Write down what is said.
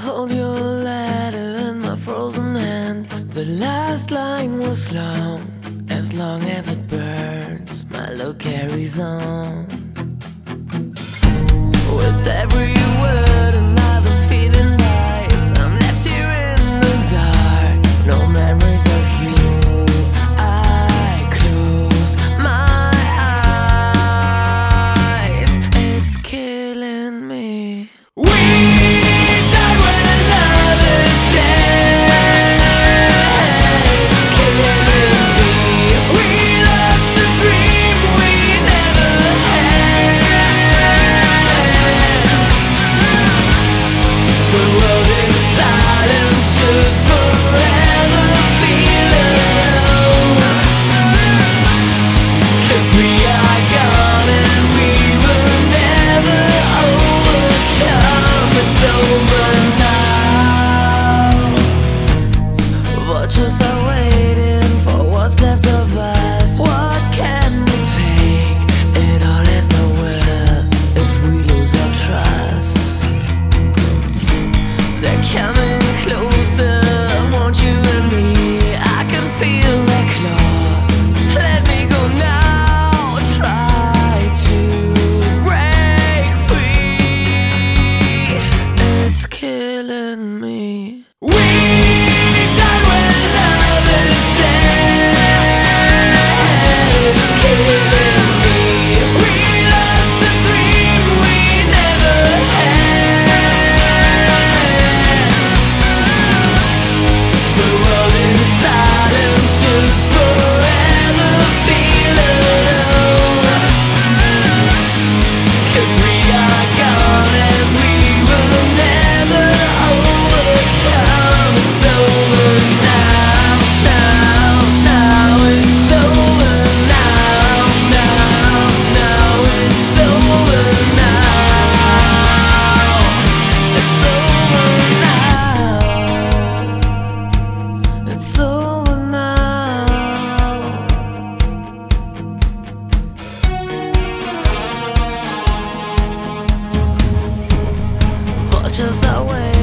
hold your letter in my frozen hand. The last line was long, as long as it burns, my love carries on. coming. of that way.